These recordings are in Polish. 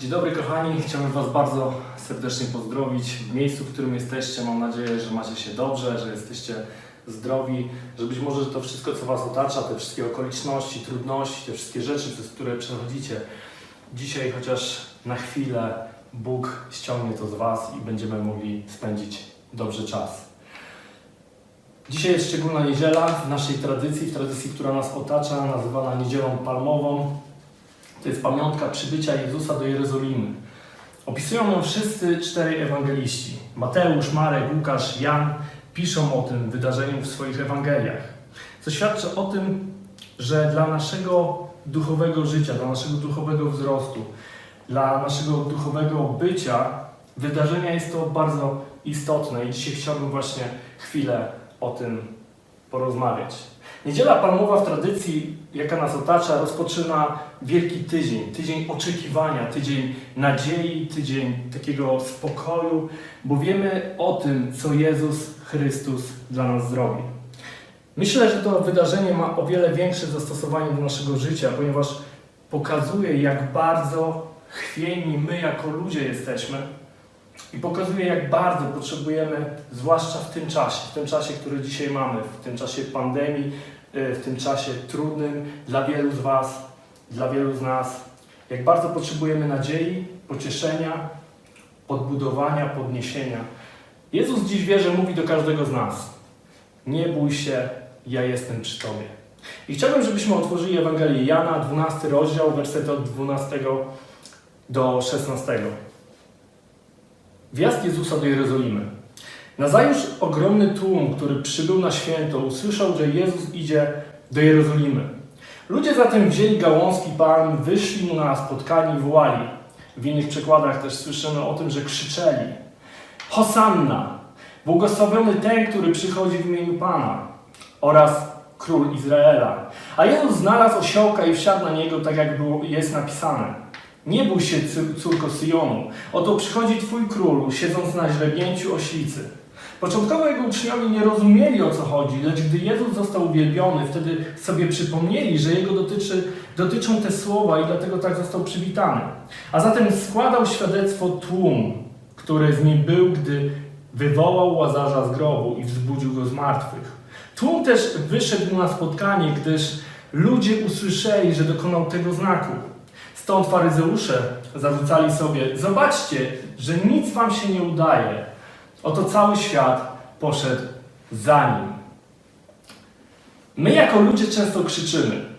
Dzień dobry kochani, chciałbym Was bardzo serdecznie pozdrowić w miejscu, w którym jesteście. Mam nadzieję, że macie się dobrze, że jesteście zdrowi, że być może to wszystko, co Was otacza, te wszystkie okoliczności, trudności, te wszystkie rzeczy, przez które przechodzicie, dzisiaj chociaż na chwilę Bóg ściągnie to z Was i będziemy mogli spędzić dobrze czas. Dzisiaj jest szczególna niedziela w naszej tradycji, w tradycji, która nas otacza, nazywana Niedzielą Palmową. To jest pamiątka przybycia Jezusa do Jerozolimy. Opisują ją wszyscy czterej ewangeliści. Mateusz, Marek, Łukasz, Jan piszą o tym wydarzeniu w swoich Ewangeliach. Co świadczy o tym, że dla naszego duchowego życia, dla naszego duchowego wzrostu, dla naszego duchowego bycia wydarzenia jest to bardzo istotne i dzisiaj chciałbym właśnie chwilę o tym porozmawiać. Niedziela Palmowa w tradycji, jaka nas otacza, rozpoczyna Wielki Tydzień, tydzień oczekiwania, tydzień nadziei, tydzień takiego spokoju, bo wiemy o tym, co Jezus Chrystus dla nas zrobi. Myślę, że to wydarzenie ma o wiele większe zastosowanie do naszego życia, ponieważ pokazuje, jak bardzo chwiejni my jako ludzie jesteśmy i pokazuje, jak bardzo potrzebujemy, zwłaszcza w tym czasie, w tym czasie, który dzisiaj mamy, w tym czasie pandemii, w tym czasie trudnym dla wielu z Was, dla wielu z nas, jak bardzo potrzebujemy nadziei, pocieszenia, podbudowania, podniesienia. Jezus dziś wie, że mówi do każdego z nas: Nie bój się, ja jestem przy Tobie. I chciałbym, żebyśmy otworzyli Ewangelię Jana, 12 rozdział, wersety od 12 do 16. Wjazd Jezusa do Jerozolimy. Nazajutrz ogromny tłum, który przybył na święto, usłyszał, że Jezus idzie do Jerozolimy. Ludzie zatem wzięli gałązki palm, wyszli mu na spotkanie i wołali. W innych przekładach też słyszymy o tym, że krzyczeli. Hosanna! Błogosławiony ten, który przychodzi w imieniu Pana oraz Król Izraela. A Jezus znalazł osiołka i wsiadł na niego, tak jak było, jest napisane. Nie bój się, córko Syjonu. Oto przychodzi Twój król, siedząc na źrebięciu oślicy. Początkowo jego uczniowie nie rozumieli o co chodzi, lecz gdy Jezus został uwielbiony, wtedy sobie przypomnieli, że jego dotyczy, dotyczą te słowa i dlatego tak został przywitany. A zatem składał świadectwo tłum, który z nim był, gdy wywołał łazarza z grobu i wzbudził go z martwych. Tłum też wyszedł na spotkanie, gdyż ludzie usłyszeli, że dokonał tego znaku. Stąd faryzeusze zarzucali sobie: Zobaczcie, że nic wam się nie udaje. Oto cały świat poszedł za nim. My, jako ludzie, często krzyczymy.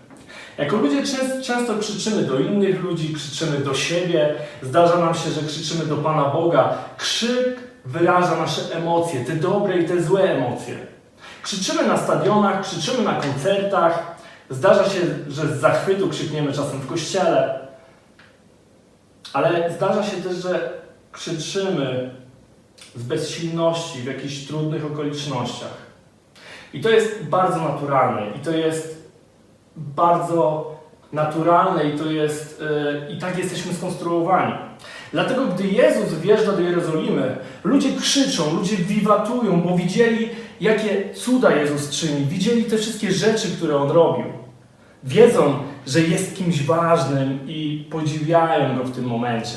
Jako ludzie często krzyczymy do innych ludzi, krzyczymy do siebie. Zdarza nam się, że krzyczymy do Pana Boga. Krzyk wyraża nasze emocje, te dobre i te złe emocje. Krzyczymy na stadionach, krzyczymy na koncertach. Zdarza się, że z zachwytu krzykniemy czasem w kościele. Ale zdarza się też, że krzyczymy z bezsilności w jakichś trudnych okolicznościach. I to jest bardzo naturalne, i to jest bardzo naturalne, i to jest, yy, i tak jesteśmy skonstruowani. Dlatego, gdy Jezus wjeżdża do Jerozolimy, ludzie krzyczą, ludzie wiwatują, bo widzieli, jakie cuda Jezus czyni, widzieli te wszystkie rzeczy, które On robił. Wiedzą, że jest kimś ważnym i podziwiają Go w tym momencie.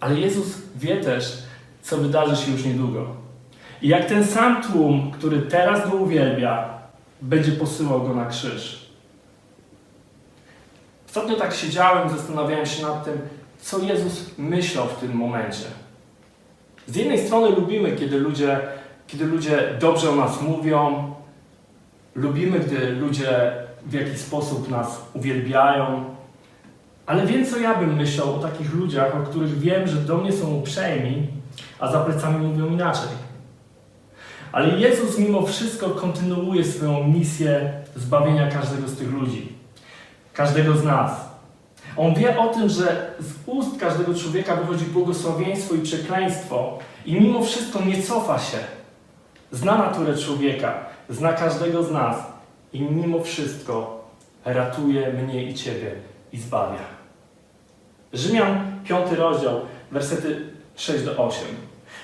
Ale Jezus wie też, co wydarzy się już niedługo. I jak ten sam tłum, który teraz Go uwielbia, będzie posyłał Go na krzyż. Ostatnio tak siedziałem, zastanawiałem się nad tym, co Jezus myślał w tym momencie. Z jednej strony lubimy, kiedy ludzie, kiedy ludzie dobrze o nas mówią, lubimy, gdy ludzie w jakiś sposób nas uwielbiają, ale wiem, co ja bym myślał o takich ludziach, o których wiem, że do mnie są uprzejmi, a za plecami mówią inaczej. Ale Jezus mimo wszystko kontynuuje swoją misję zbawienia każdego z tych ludzi. Każdego z nas. On wie o tym, że z ust każdego człowieka wychodzi błogosławieństwo i przekleństwo i mimo wszystko nie cofa się. Zna naturę człowieka, zna każdego z nas i mimo wszystko ratuje mnie i Ciebie i zbawia. Rzymian 5 rozdział, wersety 6 do 8.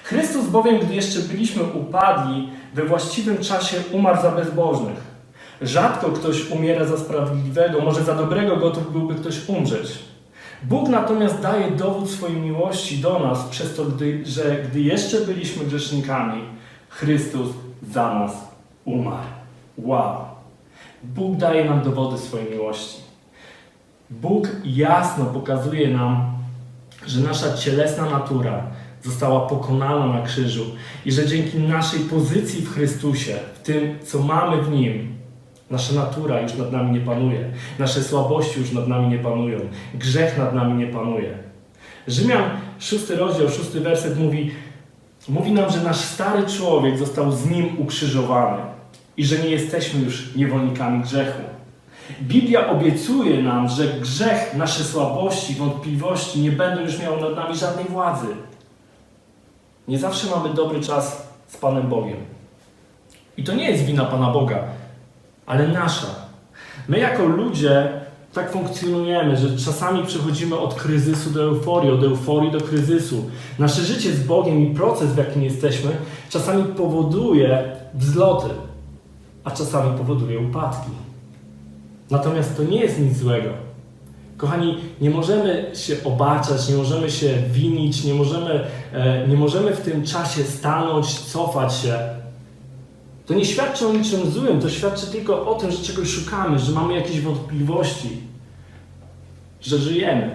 Chrystus bowiem, gdy jeszcze byliśmy upadli, we właściwym czasie umarł za bezbożnych. Rzadko ktoś umiera za sprawiedliwego, może za dobrego gotów byłby ktoś umrzeć. Bóg natomiast daje dowód swojej miłości do nas przez to, gdy, że gdy jeszcze byliśmy grzesznikami, Chrystus za nas umarł. Wow! Bóg daje nam dowody swojej miłości. Bóg jasno pokazuje nam, że nasza cielesna natura została pokonana na krzyżu i że dzięki naszej pozycji w Chrystusie, w tym, co mamy w Nim, nasza natura już nad nami nie panuje, nasze słabości już nad nami nie panują, grzech nad nami nie panuje. Rzymian, szósty rozdział, szósty werset mówi, mówi nam, że nasz stary człowiek został z Nim ukrzyżowany i że nie jesteśmy już niewolnikami grzechu. Biblia obiecuje nam, że grzech, nasze słabości, wątpliwości nie będą już miały nad nami żadnej władzy. Nie zawsze mamy dobry czas z Panem Bogiem. I to nie jest wina Pana Boga, ale nasza. My jako ludzie tak funkcjonujemy, że czasami przechodzimy od kryzysu do euforii, od euforii do kryzysu. Nasze życie z Bogiem i proces, w jakim jesteśmy, czasami powoduje wzloty, a czasami powoduje upadki. Natomiast to nie jest nic złego. Kochani, nie możemy się obaczać, nie możemy się winić, nie możemy, e, nie możemy w tym czasie stanąć, cofać się. To nie świadczy o niczym złym, to świadczy tylko o tym, że czegoś szukamy, że mamy jakieś wątpliwości, że żyjemy.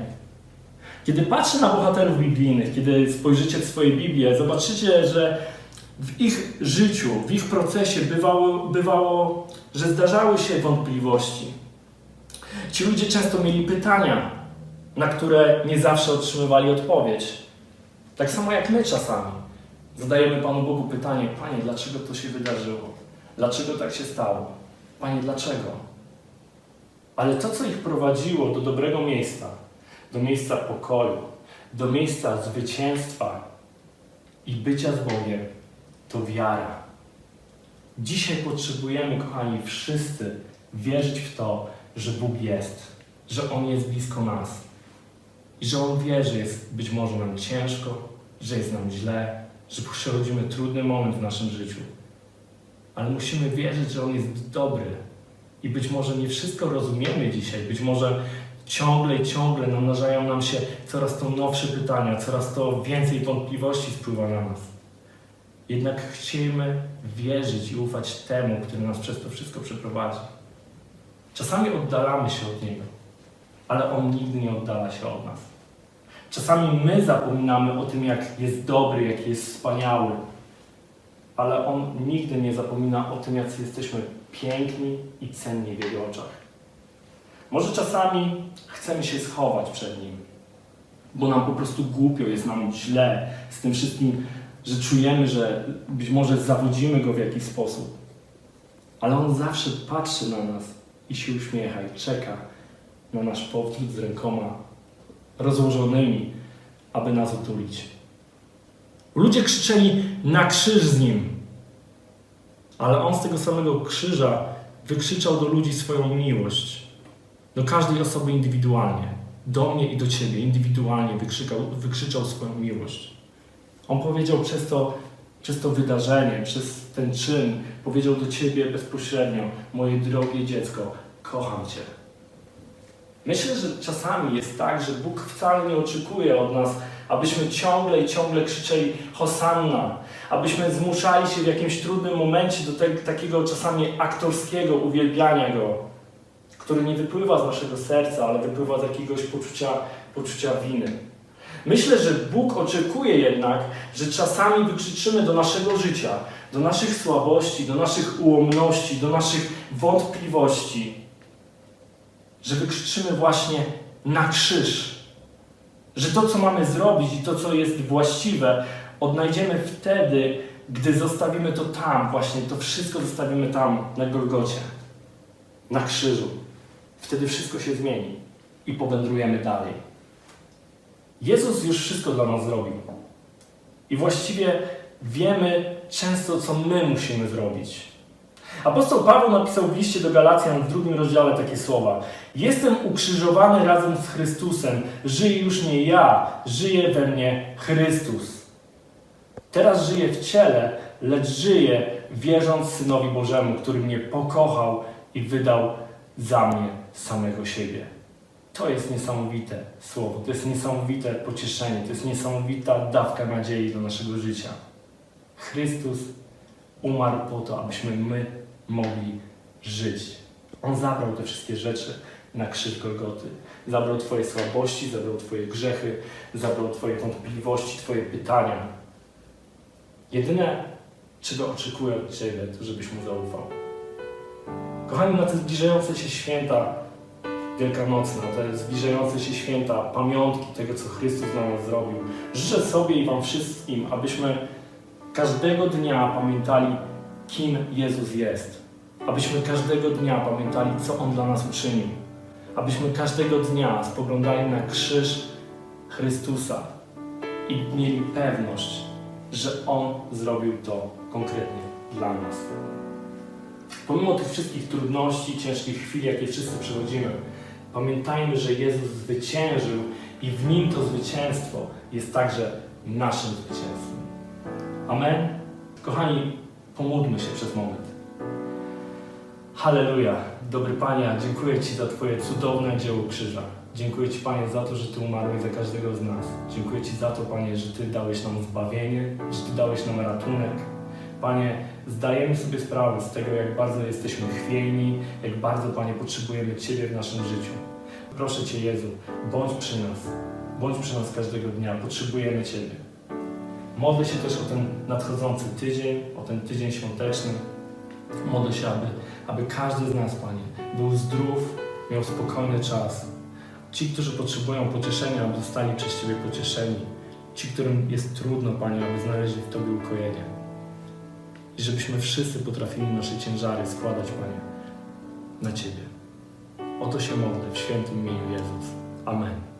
Kiedy patrzę na bohaterów biblijnych, kiedy spojrzycie w swoje Biblię, zobaczycie, że w ich życiu, w ich procesie bywało, bywało że zdarzały się wątpliwości Ci ludzie często mieli pytania, na które nie zawsze otrzymywali odpowiedź. Tak samo jak my czasami. Zadajemy Panu Bogu pytanie: Panie, dlaczego to się wydarzyło? Dlaczego tak się stało? Panie, dlaczego? Ale to, co ich prowadziło do dobrego miejsca, do miejsca pokoju, do miejsca zwycięstwa i bycia z Bogiem, to wiara. Dzisiaj potrzebujemy, kochani, wszyscy wierzyć w to, że Bóg jest, że On jest blisko nas i że On wie, że jest być może nam ciężko, że jest nam źle, że przechodzimy trudny moment w naszym życiu. Ale musimy wierzyć, że On jest dobry. I być może nie wszystko rozumiemy dzisiaj, być może ciągle i ciągle namnażają nam się coraz to nowsze pytania, coraz to więcej wątpliwości spływa na nas. Jednak chcemy wierzyć i ufać temu, który nas przez to wszystko przeprowadzi. Czasami oddalamy się od Niego, ale On nigdy nie oddala się od nas. Czasami my zapominamy o tym, jak jest dobry, jak jest wspaniały, ale On nigdy nie zapomina o tym, jak jesteśmy piękni i cenni w Jego oczach. Może czasami chcemy się schować przed Nim, bo nam po prostu głupio, jest nam źle z tym wszystkim, że czujemy, że być może zawodzimy Go w jakiś sposób. Ale On zawsze patrzy na nas i się uśmiecha i czeka na nasz powrót z rękoma rozłożonymi, aby nas utulić. Ludzie krzyczeli na krzyż z nim, ale on z tego samego krzyża wykrzyczał do ludzi swoją miłość. Do każdej osoby indywidualnie. Do mnie i do ciebie indywidualnie wykrzyczał, wykrzyczał swoją miłość. On powiedział przez to, przez to wydarzenie, przez ten czyn, powiedział do ciebie bezpośrednio: Moje drogie dziecko, kocham cię. Myślę, że czasami jest tak, że Bóg wcale nie oczekuje od nas, abyśmy ciągle i ciągle krzyczeli Hosanna, abyśmy zmuszali się w jakimś trudnym momencie do takiego czasami aktorskiego uwielbiania Go, który nie wypływa z naszego serca, ale wypływa z jakiegoś poczucia, poczucia winy. Myślę, że Bóg oczekuje jednak, że czasami wykrzyczymy do naszego życia, do naszych słabości, do naszych ułomności, do naszych wątpliwości, że wykrzyczymy właśnie na krzyż. Że to, co mamy zrobić i to, co jest właściwe, odnajdziemy wtedy, gdy zostawimy to tam, właśnie to wszystko zostawimy tam, na Golgocie, na krzyżu. Wtedy wszystko się zmieni i powędrujemy dalej. Jezus już wszystko dla nas zrobił. I właściwie wiemy często, co my musimy zrobić. Apostoł Paweł napisał w liście do Galacjan w drugim rozdziale takie słowa. Jestem ukrzyżowany razem z Chrystusem. Żyję już nie ja, żyje we mnie Chrystus. Teraz żyję w ciele, lecz żyję wierząc Synowi Bożemu, który mnie pokochał i wydał za mnie samego siebie. To jest niesamowite słowo, to jest niesamowite pocieszenie, to jest niesamowita dawka nadziei do naszego życia. Chrystus umarł po to, abyśmy my mogli żyć. On zabrał te wszystkie rzeczy na krzyż Golgoty. Zabrał Twoje słabości, zabrał Twoje grzechy, zabrał Twoje wątpliwości, Twoje pytania. Jedyne, czego oczekuję od Ciebie, to żebyś Mu zaufał. Kochani, na te zbliżające się święta wielkanocne, na te zbliżające się święta, pamiątki tego, co Chrystus dla nas zrobił, życzę sobie i Wam wszystkim, abyśmy każdego dnia pamiętali, kim Jezus jest. Abyśmy każdego dnia pamiętali, co On dla nas uczynił. Abyśmy każdego dnia spoglądali na krzyż Chrystusa i mieli pewność, że On zrobił to konkretnie dla nas. Pomimo tych wszystkich trudności, ciężkich chwil, jakie wszyscy przechodzimy, pamiętajmy, że Jezus zwyciężył i w Nim to zwycięstwo jest także naszym zwycięstwem. Amen. Kochani, pomódlmy się przez moment. Halleluja. Dobry Panie, dziękuję Ci za Twoje cudowne dzieło krzyża. Dziękuję Ci, Panie, za to, że Ty umarłeś za każdego z nas. Dziękuję Ci za to, Panie, że Ty dałeś nam zbawienie, że Ty dałeś nam ratunek. Panie, zdajemy sobie sprawę z tego, jak bardzo jesteśmy chwiejni, jak bardzo, Panie, potrzebujemy Ciebie w naszym życiu. Proszę Cię, Jezu, bądź przy nas. Bądź przy nas każdego dnia. Potrzebujemy Ciebie. Modlę się też o ten nadchodzący tydzień, o ten tydzień świąteczny. Modlę się, aby, aby każdy z nas, Panie, był zdrów, miał spokojny czas. Ci, którzy potrzebują pocieszenia, aby zostali przez Ciebie pocieszeni. Ci, którym jest trudno, Panie, aby znaleźli w Tobie ukojenie. I żebyśmy wszyscy potrafili nasze ciężary składać, Panie, na Ciebie. O to się modlę w świętym imieniu Jezus. Amen.